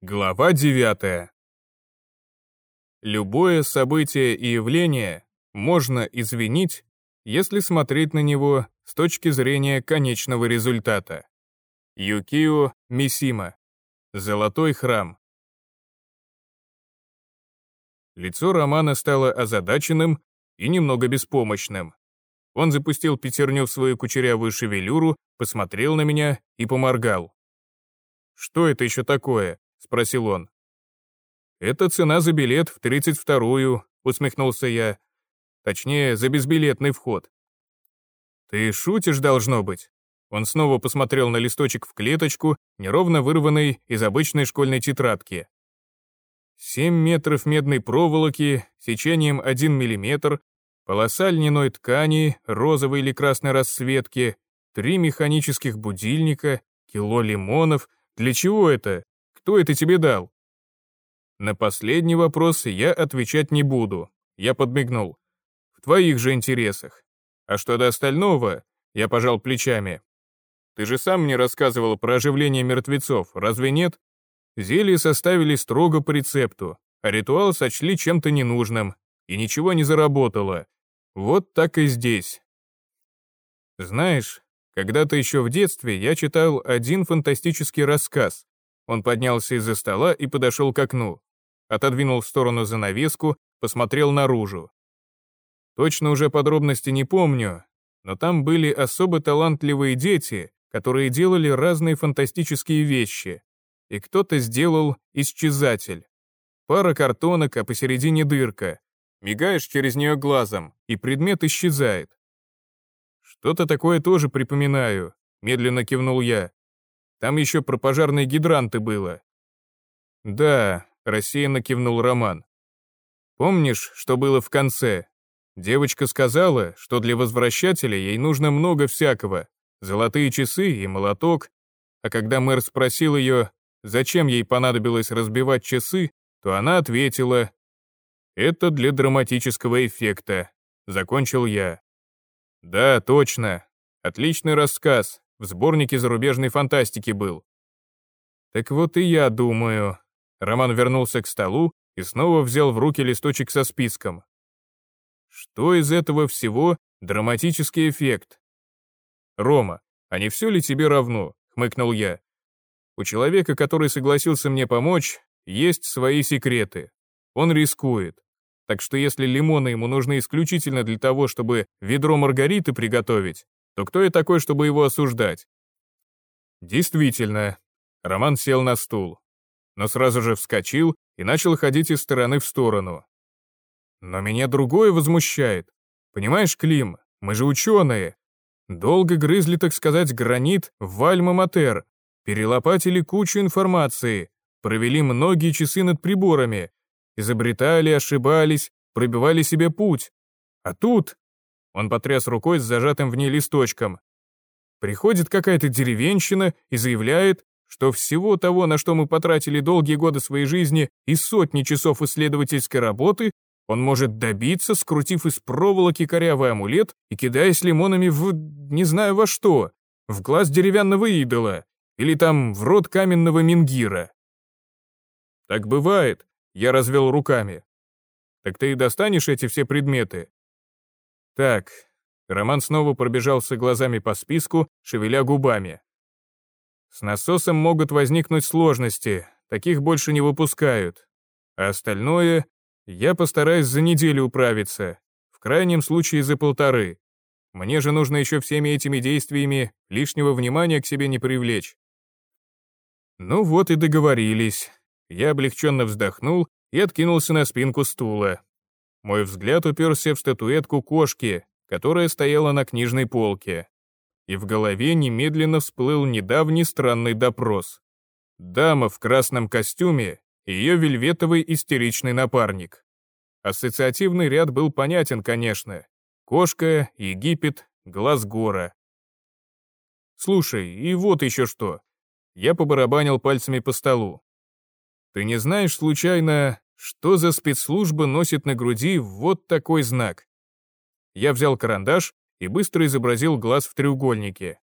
Глава 9. Любое событие и явление можно извинить, если смотреть на него с точки зрения конечного результата. Юкио Мисима. Золотой храм. Лицо Романа стало озадаченным и немного беспомощным. Он запустил пятерню в свою кучерявую шевелюру, посмотрел на меня и поморгал. «Что это еще такое?» — спросил он. «Это цена за билет в 32-ю», — усмехнулся я. Точнее, за безбилетный вход. «Ты шутишь, должно быть?» Он снова посмотрел на листочек в клеточку, неровно вырванный из обычной школьной тетрадки. Семь метров медной проволоки, сечением 1 миллиметр, полоса льняной ткани, розовой или красной расцветки, три механических будильника, кило лимонов. Для чего это? Кто это тебе дал?» На последний вопрос я отвечать не буду. Я подмигнул. В твоих же интересах. А что до остального, я пожал плечами. Ты же сам мне рассказывал про оживление мертвецов, разве нет? Зелье составили строго по рецепту, а ритуал сочли чем-то ненужным, и ничего не заработало. Вот так и здесь. Знаешь, когда-то еще в детстве я читал один фантастический рассказ, он поднялся из-за стола и подошел к окну. Отодвинул в сторону занавеску, посмотрел наружу. Точно уже подробности не помню, но там были особо талантливые дети, которые делали разные фантастические вещи. И кто-то сделал исчезатель. Пара картонок, а посередине дырка. Мигаешь через нее глазом, и предмет исчезает. Что-то такое тоже припоминаю, медленно кивнул я. Там еще про пожарные гидранты было». «Да», — рассеянно кивнул Роман. «Помнишь, что было в конце? Девочка сказала, что для возвращателя ей нужно много всякого. Золотые часы и молоток. А когда мэр спросил ее, зачем ей понадобилось разбивать часы, то она ответила, «Это для драматического эффекта», — закончил я. «Да, точно. Отличный рассказ в сборнике зарубежной фантастики был. Так вот и я думаю. Роман вернулся к столу и снова взял в руки листочек со списком. Что из этого всего драматический эффект? Рома, а не все ли тебе равно? Хмыкнул я. У человека, который согласился мне помочь, есть свои секреты. Он рискует. Так что если лимоны ему нужны исключительно для того, чтобы ведро маргариты приготовить, то кто я такой, чтобы его осуждать? Действительно, Роман сел на стул, но сразу же вскочил и начал ходить из стороны в сторону. Но меня другое возмущает. Понимаешь, Клим, мы же ученые. Долго грызли, так сказать, гранит в Альма-Матер, перелопатили кучу информации, провели многие часы над приборами, изобретали, ошибались, пробивали себе путь. А тут он потряс рукой с зажатым в ней листочком. Приходит какая-то деревенщина и заявляет, что всего того, на что мы потратили долгие годы своей жизни и сотни часов исследовательской работы, он может добиться, скрутив из проволоки корявый амулет и кидаясь лимонами в... не знаю во что, в глаз деревянного идола или там в рот каменного мингира. Так бывает, я развел руками. Так ты и достанешь эти все предметы, так, Роман снова пробежался глазами по списку, шевеля губами. С насосом могут возникнуть сложности, таких больше не выпускают. А остальное я постараюсь за неделю управиться, в крайнем случае за полторы. Мне же нужно еще всеми этими действиями лишнего внимания к себе не привлечь. Ну вот и договорились. Я облегченно вздохнул и откинулся на спинку стула. Мой взгляд уперся в статуэтку кошки, которая стояла на книжной полке. И в голове немедленно всплыл недавний странный допрос. Дама в красном костюме и ее вельветовый истеричный напарник. Ассоциативный ряд был понятен, конечно. Кошка, Египет, глаз гора. Слушай, и вот еще что. Я побарабанил пальцами по столу. Ты не знаешь, случайно, что за спецслужба носит на груди вот такой знак? Я взял карандаш и быстро изобразил глаз в треугольнике.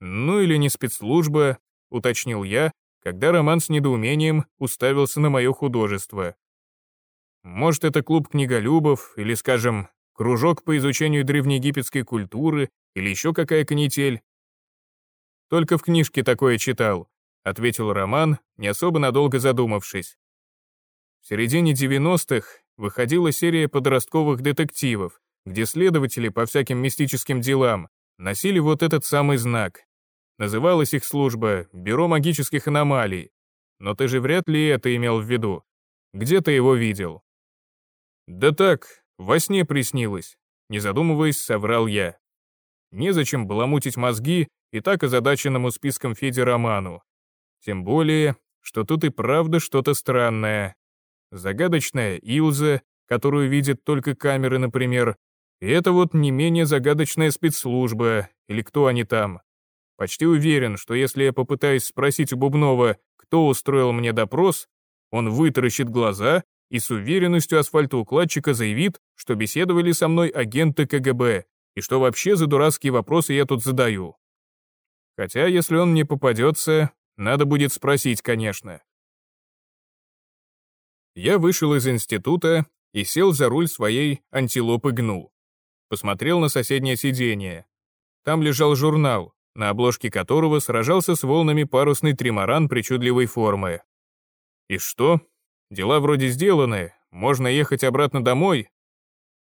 «Ну или не спецслужба», — уточнил я, когда Роман с недоумением уставился на мое художество. Может, это клуб книголюбов, или, скажем, кружок по изучению древнеегипетской культуры, или еще какая канитель. Только в книжке такое читал, ответил Роман, не особо надолго задумавшись. В середине 90-х выходила серия подростковых детективов, где следователи по всяким мистическим делам носили вот этот самый знак. Называлась их служба «Бюро магических аномалий». Но ты же вряд ли это имел в виду. Где ты его видел? Да так, во сне приснилось. Не задумываясь, соврал я. Незачем баламутить мозги и так озадаченному списком Феде Роману. Тем более, что тут и правда что-то странное. Загадочная Илза, которую видят только камеры, например, и это вот не менее загадочная спецслужба, или кто они там. Почти уверен, что если я попытаюсь спросить у Бубнова, кто устроил мне допрос, он вытаращит глаза и с уверенностью асфальтоукладчика заявит, что беседовали со мной агенты КГБ, и что вообще за дурацкие вопросы я тут задаю. Хотя, если он мне попадется, надо будет спросить, конечно. Я вышел из института и сел за руль своей антилопы гну посмотрел на соседнее сиденье. Там лежал журнал, на обложке которого сражался с волнами парусный тримаран причудливой формы. И что? Дела вроде сделаны, можно ехать обратно домой?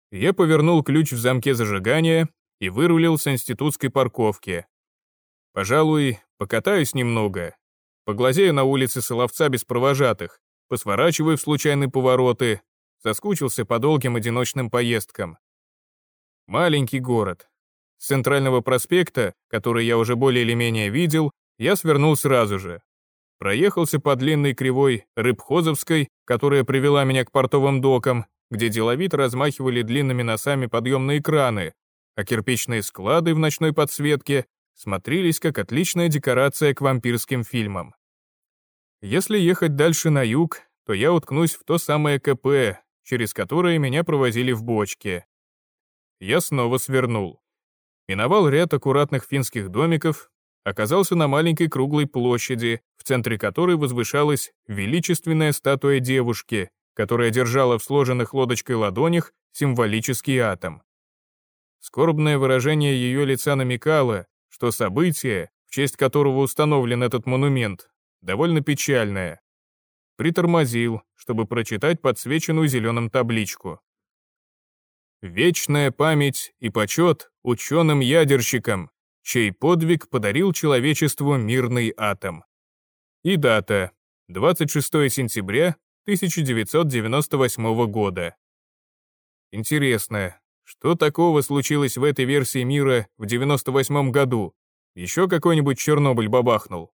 Я повернул ключ в замке зажигания и вырулил с институтской парковки. Пожалуй, покатаюсь немного. Поглазею на улице Соловца без провожатых, посворачиваю в случайные повороты, соскучился по долгим одиночным поездкам. Маленький город. С центрального проспекта, который я уже более или менее видел, я свернул сразу же. Проехался по длинной кривой Рыбхозовской, которая привела меня к портовым докам, где деловито размахивали длинными носами подъемные краны, а кирпичные склады в ночной подсветке смотрелись как отличная декорация к вампирским фильмам. Если ехать дальше на юг, то я уткнусь в то самое КП, через которое меня провозили в бочке я снова свернул. Миновал ряд аккуратных финских домиков, оказался на маленькой круглой площади, в центре которой возвышалась величественная статуя девушки, которая держала в сложенных лодочкой ладонях символический атом. Скорбное выражение ее лица намекало, что событие, в честь которого установлен этот монумент, довольно печальное. Притормозил, чтобы прочитать подсвеченную зеленым табличку. Вечная память и почет ученым-ядерщикам, чей подвиг подарил человечеству мирный атом. И дата — 26 сентября 1998 года. Интересно, что такого случилось в этой версии мира в 98 году? Еще какой-нибудь Чернобыль бабахнул?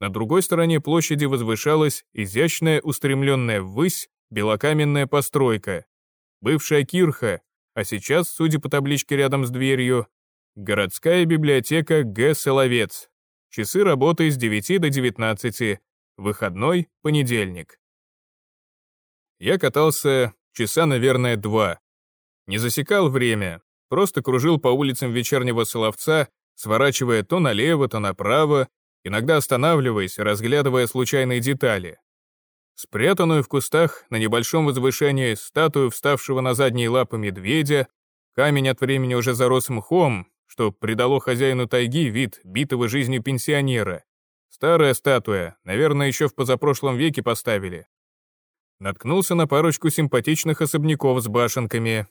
На другой стороне площади возвышалась изящная устремленная ввысь белокаменная постройка, бывшая кирха, а сейчас, судя по табличке рядом с дверью, городская библиотека Г. Соловец. Часы работы с 9 до 19, выходной, понедельник. Я катался часа, наверное, два. Не засекал время, просто кружил по улицам вечернего Соловца, сворачивая то налево, то направо, иногда останавливаясь, разглядывая случайные детали. Спрятанную в кустах на небольшом возвышении статую вставшего на задние лапы медведя, камень от времени уже зарос мхом, что придало хозяину тайги вид битого жизнью пенсионера. Старая статуя, наверное, еще в позапрошлом веке поставили. Наткнулся на парочку симпатичных особняков с башенками.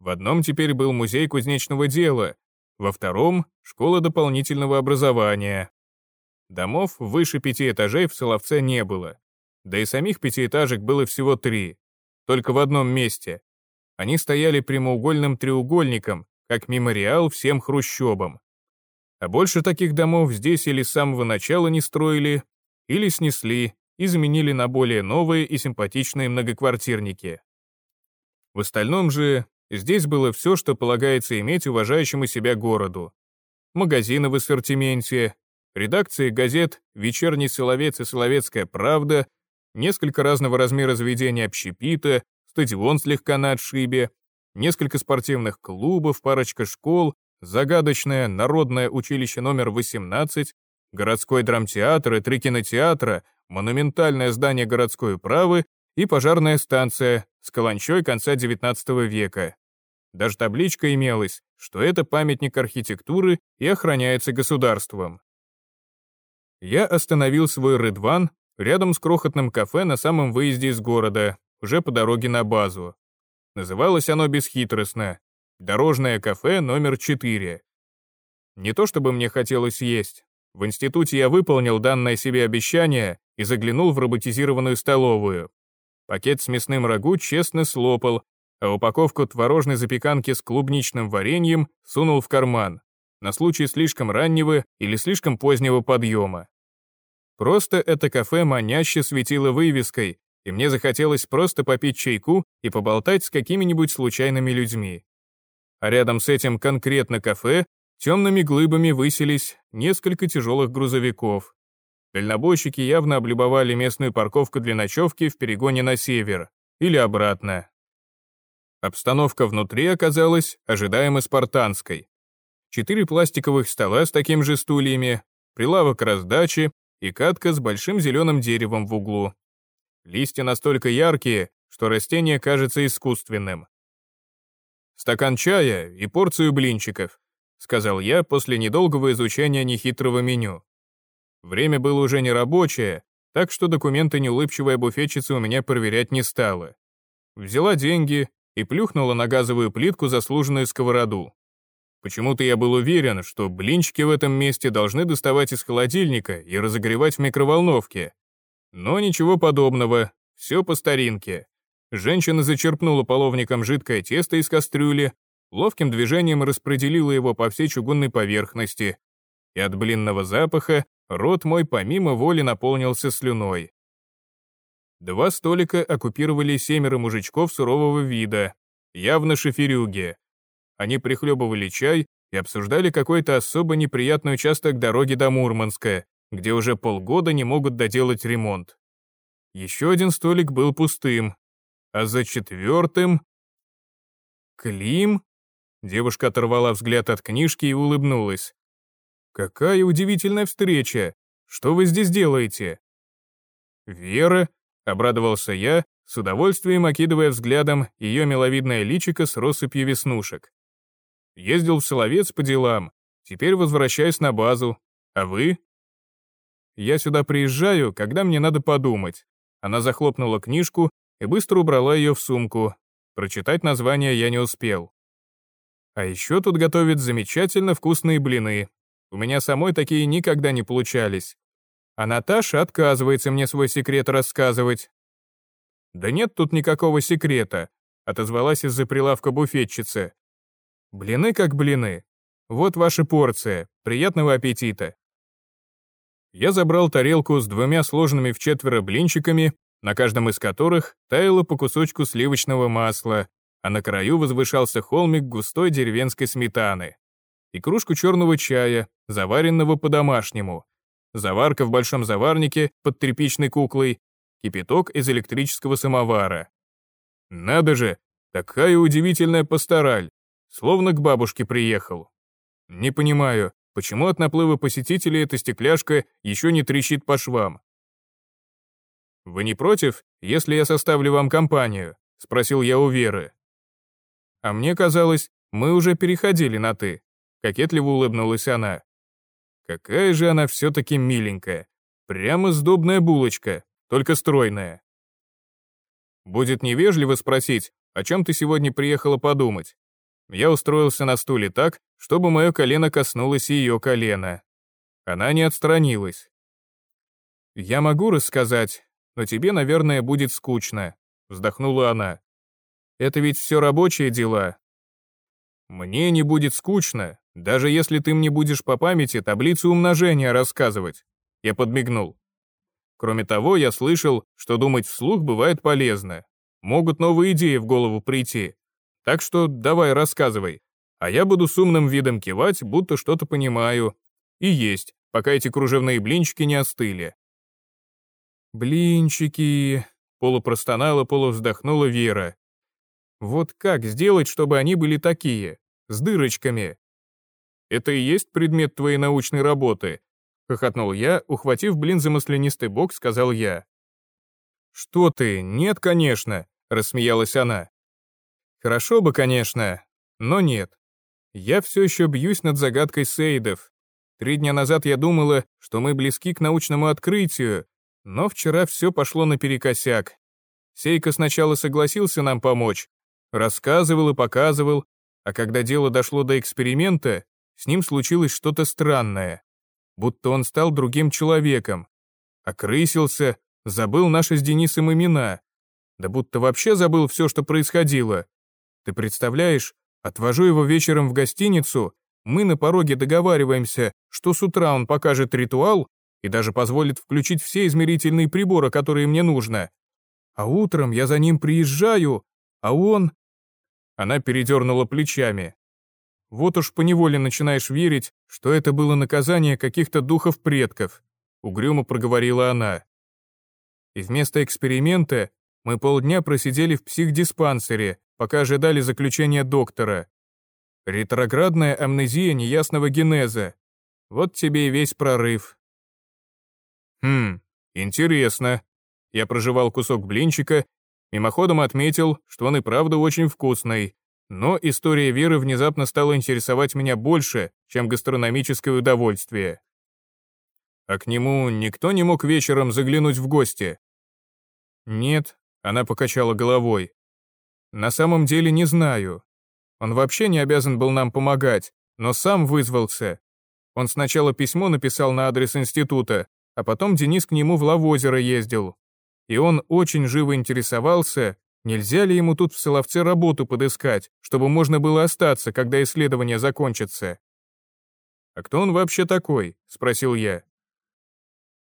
В одном теперь был музей кузнечного дела, во втором — школа дополнительного образования. Домов выше пяти этажей в Соловце не было. Да и самих пятиэтажек было всего три. Только в одном месте. Они стояли прямоугольным треугольником, как мемориал всем хрущобам. А больше таких домов здесь или с самого начала не строили, или снесли и заменили на более новые и симпатичные многоквартирники. В остальном же здесь было все, что полагается иметь уважающему себя городу. Магазины в ассортименте, редакции газет «Вечерний Соловец» и «Соловецкая правда», несколько разного размера заведений общепита, стадион слегка на отшибе, несколько спортивных клубов, парочка школ, загадочное народное училище номер 18, городской драмтеатр и три кинотеатра, монументальное здание городской управы и пожарная станция с каланчой конца XIX века. Даже табличка имелась, что это памятник архитектуры и охраняется государством. Я остановил свой Рыдван рядом с крохотным кафе на самом выезде из города, уже по дороге на базу. Называлось оно бесхитростно «Дорожное кафе номер 4». Не то чтобы мне хотелось есть. В институте я выполнил данное себе обещание и заглянул в роботизированную столовую. Пакет с мясным рагу честно слопал, а упаковку творожной запеканки с клубничным вареньем сунул в карман, на случай слишком раннего или слишком позднего подъема. Просто это кафе маняще светило вывеской, и мне захотелось просто попить чайку и поболтать с какими-нибудь случайными людьми. А рядом с этим конкретно кафе темными глыбами высились несколько тяжелых грузовиков, Дальнобойщики явно облюбовали местную парковку для ночевки в перегоне на север или обратно. Обстановка внутри оказалась ожидаемо спартанской. Четыре пластиковых стола с такими же стульями, прилавок раздачи и катка с большим зеленым деревом в углу. Листья настолько яркие, что растение кажется искусственным. «Стакан чая и порцию блинчиков», — сказал я после недолгого изучения нехитрого меню. Время было уже не рабочее, так что документы неулыбчивая буфетчица у меня проверять не стала. Взяла деньги и плюхнула на газовую плитку заслуженную сковороду. Почему-то я был уверен, что блинчики в этом месте должны доставать из холодильника и разогревать в микроволновке. Но ничего подобного, все по старинке. Женщина зачерпнула половником жидкое тесто из кастрюли, ловким движением распределила его по всей чугунной поверхности, и от блинного запаха Рот мой помимо воли наполнился слюной. Два столика оккупировали семеро мужичков сурового вида, явно шоферюги. Они прихлебывали чай и обсуждали какой-то особо неприятный участок дороги до Мурманска, где уже полгода не могут доделать ремонт. Еще один столик был пустым, а за четвертым... Клим? Девушка оторвала взгляд от книжки и улыбнулась. «Какая удивительная встреча! Что вы здесь делаете?» «Вера», — обрадовался я, с удовольствием окидывая взглядом ее миловидное личико с россыпью веснушек. «Ездил в Соловец по делам, теперь возвращаюсь на базу. А вы?» «Я сюда приезжаю, когда мне надо подумать». Она захлопнула книжку и быстро убрала ее в сумку. Прочитать название я не успел. А еще тут готовят замечательно вкусные блины, у меня самой такие никогда не получались. А Наташа отказывается мне свой секрет рассказывать. «Да нет тут никакого секрета», — отозвалась из-за прилавка буфетчица. «Блины как блины. Вот ваша порция. Приятного аппетита». Я забрал тарелку с двумя сложенными в четверо блинчиками, на каждом из которых таяло по кусочку сливочного масла, а на краю возвышался холмик густой деревенской сметаны и кружку черного чая, заваренного по-домашнему, заварка в большом заварнике под тряпичной куклой, кипяток из электрического самовара. Надо же, такая удивительная пастораль, словно к бабушке приехал. Не понимаю, почему от наплыва посетителей эта стекляшка еще не трещит по швам. «Вы не против, если я составлю вам компанию?» — спросил я у Веры. А мне казалось, мы уже переходили на «ты». Кокетливо улыбнулась она. Какая же она все-таки миленькая. Прямо сдобная булочка, только стройная. Будет невежливо спросить, о чем ты сегодня приехала подумать. Я устроился на стуле так, чтобы мое колено коснулось ее колена. Она не отстранилась. «Я могу рассказать, но тебе, наверное, будет скучно», — вздохнула она. «Это ведь все рабочие дела». «Мне не будет скучно, даже если ты мне будешь по памяти таблицу умножения рассказывать. Я подмигнул. Кроме того, я слышал, что думать вслух бывает полезно. Могут новые идеи в голову прийти. Так что давай рассказывай. А я буду с умным видом кивать, будто что-то понимаю. И есть, пока эти кружевные блинчики не остыли. Блинчики, полупростонала, полувздохнула Вера. Вот как сделать, чтобы они были такие, с дырочками? Это и есть предмет твоей научной работы?» — хохотнул я, ухватив блин за маслянистый бок, сказал я. «Что ты? Нет, конечно», — рассмеялась она. «Хорошо бы, конечно, но нет. Я все еще бьюсь над загадкой Сейдов. Три дня назад я думала, что мы близки к научному открытию, но вчера все пошло наперекосяк. Сейка сначала согласился нам помочь, рассказывал и показывал, а когда дело дошло до эксперимента, с ним случилось что-то странное. Будто он стал другим человеком. Окрысился, забыл наши с Денисом имена. Да будто вообще забыл все, что происходило. Ты представляешь, отвожу его вечером в гостиницу, мы на пороге договариваемся, что с утра он покажет ритуал и даже позволит включить все измерительные приборы, которые мне нужно. А утром я за ним приезжаю, а он... Она передернула плечами. Вот уж поневоле начинаешь верить, что это было наказание каких-то духов предков, угрюмо проговорила она. И вместо эксперимента мы полдня просидели в психдиспансере, пока ожидали заключения доктора. Ретроградная амнезия неясного генеза. Вот тебе и весь прорыв. Хм, интересно. Я прожевал кусок блинчика, мимоходом отметил, что он и правда очень вкусный. Но история Веры внезапно стала интересовать меня больше, чем гастрономическое удовольствие. А к нему никто не мог вечером заглянуть в гости? Нет, она покачала головой. На самом деле не знаю. Он вообще не обязан был нам помогать, но сам вызвался. Он сначала письмо написал на адрес института, а потом Денис к нему в Лавозеро ездил. И он очень живо интересовался, нельзя ли ему тут в Соловце работу подыскать, чтобы можно было остаться, когда исследование закончится. «А кто он вообще такой?» — спросил я.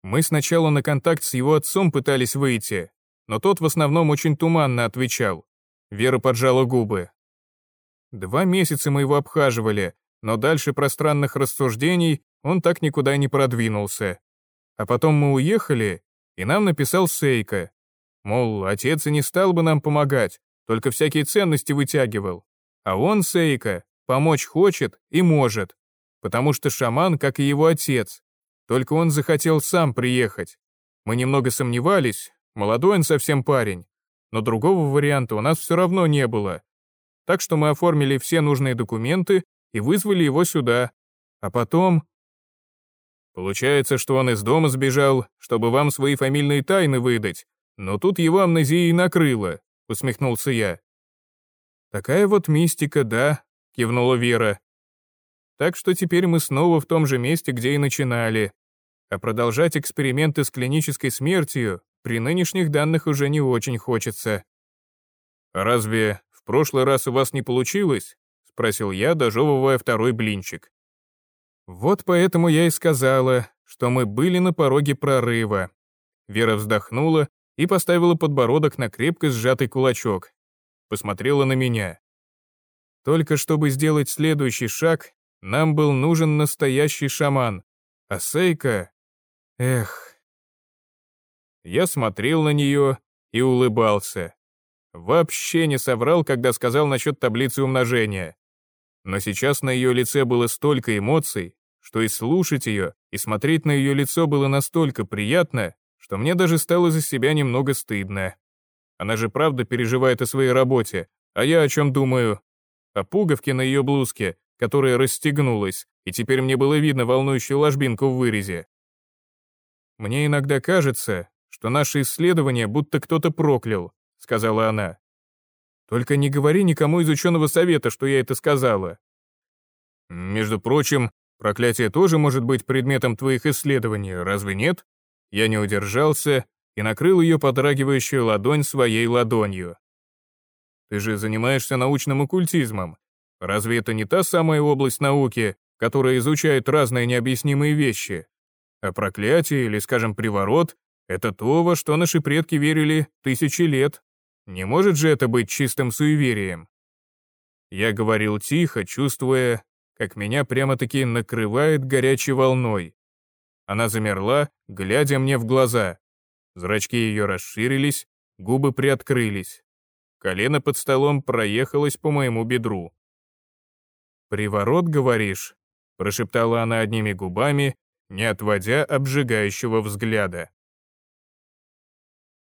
Мы сначала на контакт с его отцом пытались выйти, но тот в основном очень туманно отвечал. Вера поджала губы. Два месяца мы его обхаживали, но дальше пространных рассуждений он так никуда не продвинулся. А потом мы уехали, и нам написал Сейка. Мол, отец и не стал бы нам помогать, только всякие ценности вытягивал. А он, Сейка, помочь хочет и может, потому что шаман, как и его отец. Только он захотел сам приехать. Мы немного сомневались, молодой он совсем парень, но другого варианта у нас все равно не было. Так что мы оформили все нужные документы и вызвали его сюда. А потом... Получается, что он из дома сбежал, чтобы вам свои фамильные тайны выдать, но тут его амнезией накрыло, усмехнулся я. Такая вот мистика, да, кивнула Вера. Так что теперь мы снова в том же месте, где и начинали. А продолжать эксперименты с клинической смертью при нынешних данных уже не очень хочется. «Разве в прошлый раз у вас не получилось?» — спросил я, дожевывая второй блинчик. «Вот поэтому я и сказала, что мы были на пороге прорыва». Вера вздохнула и поставила подбородок на крепко сжатый кулачок. Посмотрела на меня. Только чтобы сделать следующий шаг, нам был нужен настоящий шаман. А Сейка... Эх, я смотрел на нее и улыбался. Вообще не соврал, когда сказал насчет таблицы умножения. Но сейчас на ее лице было столько эмоций, что и слушать ее, и смотреть на ее лицо было настолько приятно, что мне даже стало за себя немного стыдно. Она же правда переживает о своей работе, а я о чем думаю? О пуговке на ее блузке, которая расстегнулась, и теперь мне было видно волнующую ложбинку в вырезе. Мне иногда кажется, что наше исследование будто кто-то проклял», — сказала она. «Только не говори никому из ученого совета, что я это сказала». «Между прочим, проклятие тоже может быть предметом твоих исследований, разве нет?» Я не удержался и накрыл ее подрагивающую ладонь своей ладонью. «Ты же занимаешься научным оккультизмом. Разве это не та самая область науки, которая изучает разные необъяснимые вещи? А проклятие или, скажем, приворот это то, во что наши предки верили тысячи лет. Не может же это быть чистым суеверием? Я говорил тихо, чувствуя, как меня прямо-таки накрывает горячей волной. Она замерла, глядя мне в глаза. Зрачки ее расширились, губы приоткрылись. Колено под столом проехалось по моему бедру. «Приворот, говоришь?» — прошептала она одними губами не отводя обжигающего взгляда.